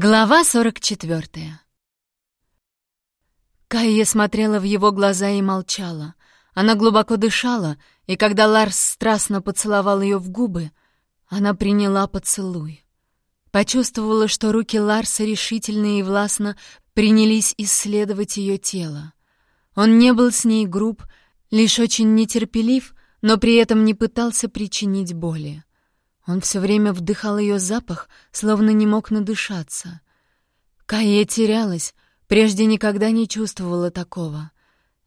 Глава 44 Кайя смотрела в его глаза и молчала. Она глубоко дышала, и когда Ларс страстно поцеловал ее в губы, она приняла поцелуй. Почувствовала, что руки Ларса решительно и властно принялись исследовать ее тело. Он не был с ней груб, лишь очень нетерпелив, но при этом не пытался причинить боли. Он все время вдыхал ее запах, словно не мог надышаться. Кая терялась, прежде никогда не чувствовала такого.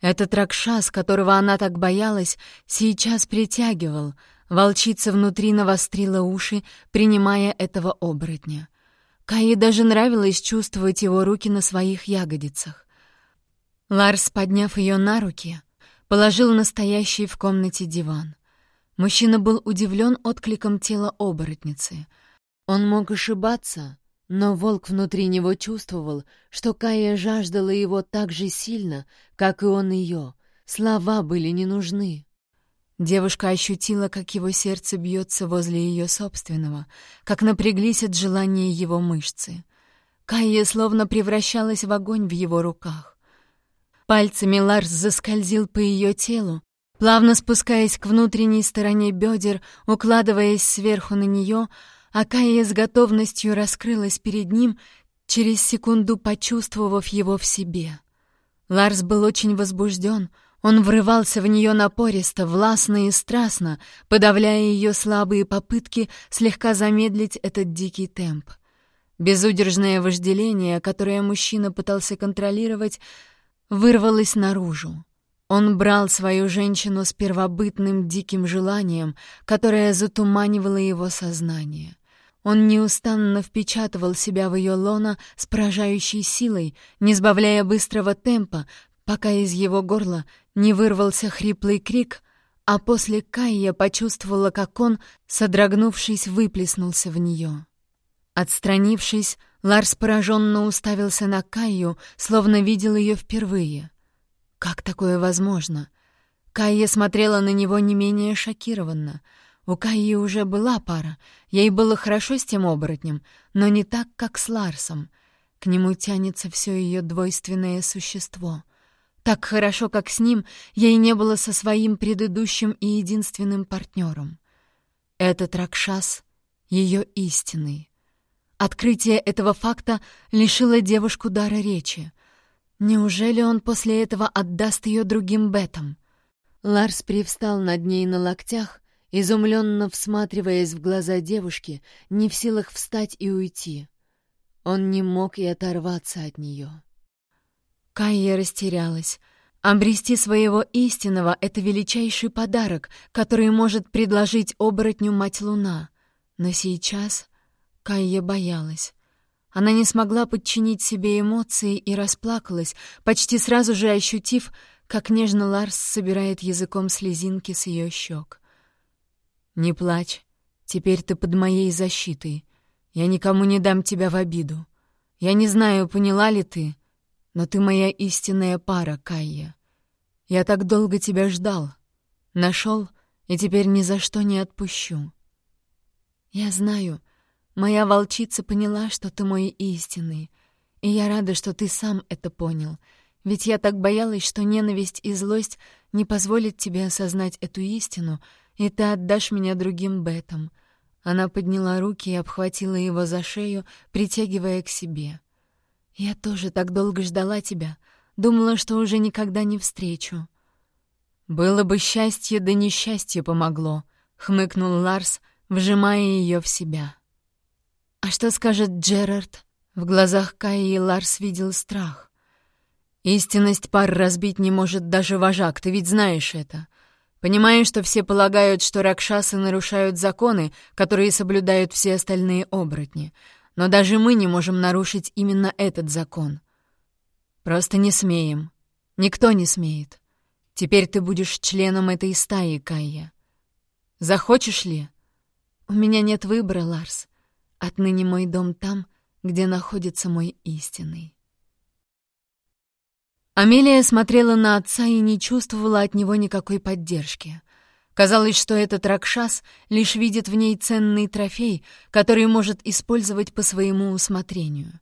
Этот Ракшас, которого она так боялась, сейчас притягивал. Волчица внутри навострила уши, принимая этого оборотня. Кае даже нравилось чувствовать его руки на своих ягодицах. Ларс, подняв ее на руки, положил настоящий в комнате диван. Мужчина был удивлен откликом тела оборотницы. Он мог ошибаться, но волк внутри него чувствовал, что Кая жаждала его так же сильно, как и он ее. Слова были не нужны. Девушка ощутила, как его сердце бьется возле ее собственного, как напряглись от желания его мышцы. Кайя словно превращалась в огонь в его руках. Пальцами Ларс заскользил по ее телу, плавно спускаясь к внутренней стороне бедер, укладываясь сверху на нее, а Кая с готовностью раскрылась перед ним, через секунду почувствовав его в себе. Ларс был очень возбужден, он врывался в нее напористо, властно и страстно, подавляя ее слабые попытки слегка замедлить этот дикий темп. Безудержное вожделение, которое мужчина пытался контролировать, вырвалось наружу. Он брал свою женщину с первобытным диким желанием, которое затуманивало его сознание. Он неустанно впечатывал себя в ее лона с поражающей силой, не сбавляя быстрого темпа, пока из его горла не вырвался хриплый крик, а после Кайя почувствовала, как он, содрогнувшись, выплеснулся в нее. Отстранившись, Ларс пораженно уставился на Кайю, словно видел ее впервые — как такое возможно? Кайя смотрела на него не менее шокированно. У Кайи уже была пара, ей было хорошо с тем оборотнем, но не так, как с Ларсом. К нему тянется все ее двойственное существо. Так хорошо, как с ним, ей не было со своим предыдущим и единственным партнером. Этот Ракшас — ее истинный. Открытие этого факта лишило девушку дара речи. Неужели он после этого отдаст ее другим бетам? Ларс привстал над ней на локтях, изумленно всматриваясь в глаза девушки, не в силах встать и уйти. Он не мог и оторваться от нее. Кайя растерялась. Обрести своего истинного — это величайший подарок, который может предложить оборотню Мать Луна. Но сейчас Кайя боялась. Она не смогла подчинить себе эмоции и расплакалась, почти сразу же ощутив, как нежно Ларс собирает языком слезинки с ее щек. «Не плачь. Теперь ты под моей защитой. Я никому не дам тебя в обиду. Я не знаю, поняла ли ты, но ты моя истинная пара, Кайя. Я так долго тебя ждал. Нашел, и теперь ни за что не отпущу». «Я знаю», Моя волчица поняла, что ты мой истинный, и я рада, что ты сам это понял, ведь я так боялась, что ненависть и злость не позволят тебе осознать эту истину, и ты отдашь меня другим бетам». Она подняла руки и обхватила его за шею, притягивая к себе. «Я тоже так долго ждала тебя, думала, что уже никогда не встречу». «Было бы счастье, да несчастье помогло», — хмыкнул Ларс, вжимая ее в себя. «А что скажет Джерард?» В глазах Каи Ларс видел страх. «Истинность пар разбить не может даже вожак, ты ведь знаешь это. Понимаешь, что все полагают, что ракшасы нарушают законы, которые соблюдают все остальные оборотни. Но даже мы не можем нарушить именно этот закон. Просто не смеем. Никто не смеет. Теперь ты будешь членом этой стаи, Кайя. Захочешь ли?» «У меня нет выбора, Ларс. Отныне мой дом там, где находится мой истинный. Амелия смотрела на отца и не чувствовала от него никакой поддержки. Казалось, что этот Ракшас лишь видит в ней ценный трофей, который может использовать по своему усмотрению.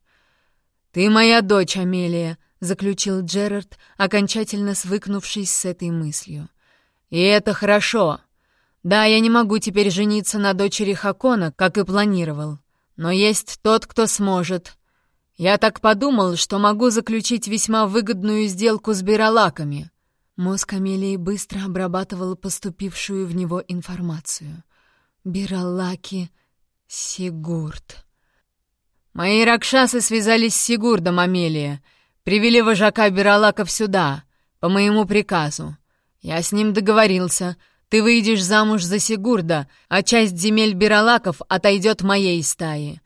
«Ты моя дочь, Амелия», — заключил Джерард, окончательно свыкнувшись с этой мыслью. «И это хорошо. Да, я не могу теперь жениться на дочери Хакона, как и планировал. Но есть тот, кто сможет. Я так подумал, что могу заключить весьма выгодную сделку с Биралаками». Мозг Амелии быстро обрабатывал поступившую в него информацию. Биралаки, Сигурд. «Мои ракшасы связались с Сигурдом, Амелия. Привели вожака Биралаков сюда, по моему приказу. Я с ним договорился. Ты выйдешь замуж за Сигурда, а часть земель Биралаков отойдет моей стае.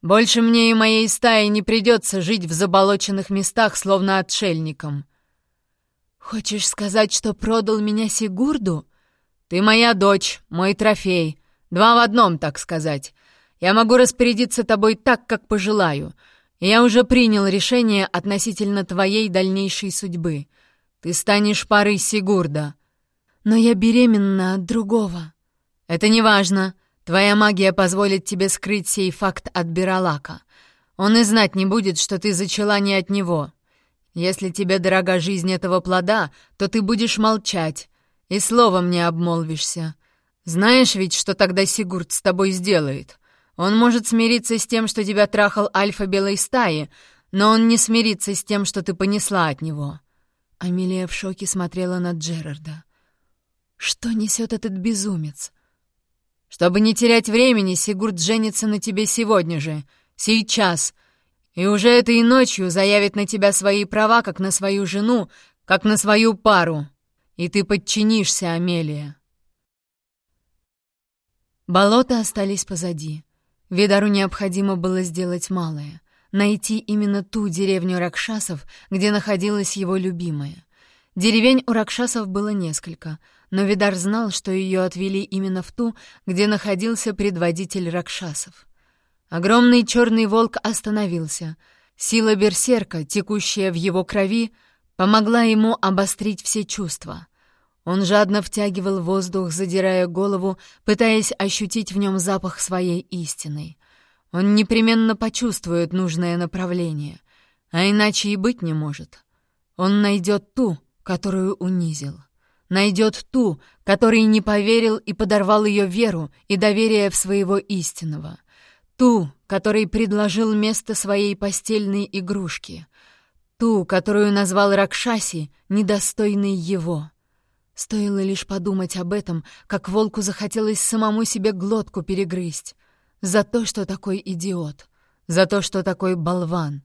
Больше мне и моей стае не придется жить в заболоченных местах, словно отшельником». «Хочешь сказать, что продал меня Сигурду?» «Ты моя дочь, мой трофей. Два в одном, так сказать. Я могу распорядиться тобой так, как пожелаю. Я уже принял решение относительно твоей дальнейшей судьбы. Ты станешь парой Сигурда. Но я беременна от другого. Это не важно. Твоя магия позволит тебе скрыть сей факт от Биралака. Он и знать не будет, что ты зачала не от него. Если тебе дорога жизнь этого плода, то ты будешь молчать и словом не обмолвишься. Знаешь ведь, что тогда Сигурд с тобой сделает? Он может смириться с тем, что тебя трахал альфа белой стаи, но он не смирится с тем, что ты понесла от него». Амелия в шоке смотрела на Джерарда. «Что несет этот безумец?» «Чтобы не терять времени, Сигурд женится на тебе сегодня же, сейчас, и уже этой ночью заявит на тебя свои права, как на свою жену, как на свою пару. И ты подчинишься, Амелия». Болота остались позади. Видару необходимо было сделать малое — найти именно ту деревню Ракшасов, где находилась его любимая. Деревень у Ракшасов было несколько, но Видар знал, что ее отвели именно в ту, где находился предводитель Ракшасов. Огромный черный волк остановился. Сила берсерка, текущая в его крови, помогла ему обострить все чувства. Он жадно втягивал воздух, задирая голову, пытаясь ощутить в нем запах своей истины. Он непременно почувствует нужное направление, а иначе и быть не может. Он найдет ту, которую унизил. Найдет ту, которой не поверил и подорвал ее веру и доверие в своего истинного. Ту, которой предложил место своей постельной игрушки. Ту, которую назвал Ракшаси, недостойной его. Стоило лишь подумать об этом, как волку захотелось самому себе глотку перегрызть. За то, что такой идиот. За то, что такой болван.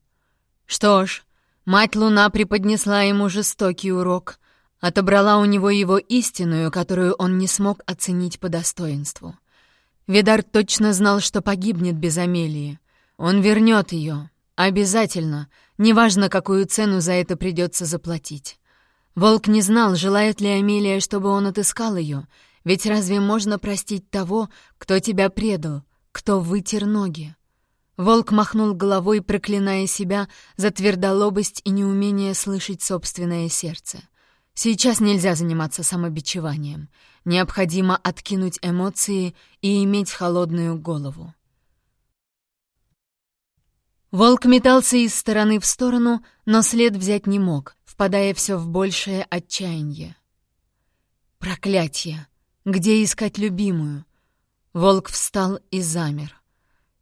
Что ж, мать Луна преподнесла ему жестокий урок. Отобрала у него его истинную, которую он не смог оценить по достоинству. Видар точно знал, что погибнет без Амелии. Он вернет ее. Обязательно. Неважно, какую цену за это придется заплатить. Волк не знал, желает ли Амелия, чтобы он отыскал ее, ведь разве можно простить того, кто тебя предал, кто вытер ноги? Волк махнул головой, проклиная себя за твердолобость и неумение слышать собственное сердце. Сейчас нельзя заниматься самобичеванием. Необходимо откинуть эмоции и иметь холодную голову. Волк метался из стороны в сторону, но след взять не мог впадая все в большее отчаяние. Проклятье! Где искать любимую? Волк встал и замер.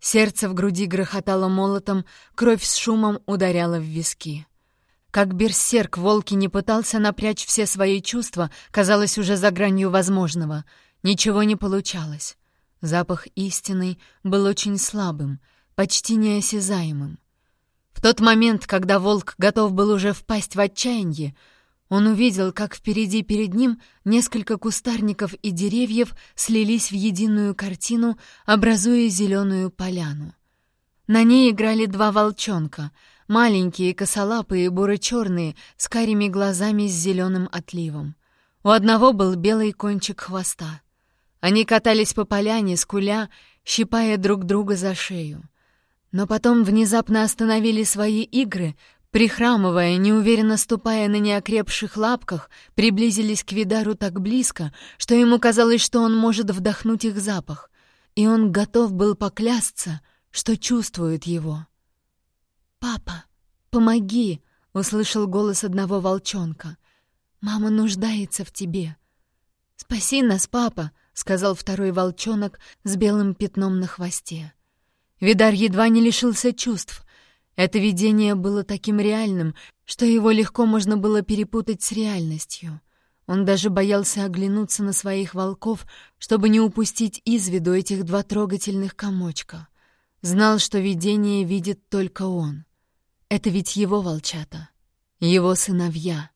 Сердце в груди грохотало молотом, кровь с шумом ударяла в виски. Как берсерк, волки не пытался напрячь все свои чувства, казалось уже за гранью возможного. Ничего не получалось. Запах истины был очень слабым, почти неосязаемым. В тот момент, когда волк готов был уже впасть в отчаяние, он увидел, как впереди перед ним несколько кустарников и деревьев слились в единую картину, образуя зеленую поляну. На ней играли два волчонка, маленькие, косолапые, буро-черные, с карими глазами с зеленым отливом. У одного был белый кончик хвоста. Они катались по поляне, скуля, щипая друг друга за шею но потом внезапно остановили свои игры, прихрамывая, неуверенно ступая на неокрепших лапках, приблизились к Видару так близко, что ему казалось, что он может вдохнуть их запах, и он готов был поклясться, что чувствует его. «Папа, помоги!» — услышал голос одного волчонка. «Мама нуждается в тебе». «Спаси нас, папа!» — сказал второй волчонок с белым пятном на хвосте. Видар едва не лишился чувств. Это видение было таким реальным, что его легко можно было перепутать с реальностью. Он даже боялся оглянуться на своих волков, чтобы не упустить из виду этих два трогательных комочка. Знал, что видение видит только он. Это ведь его волчата, его сыновья.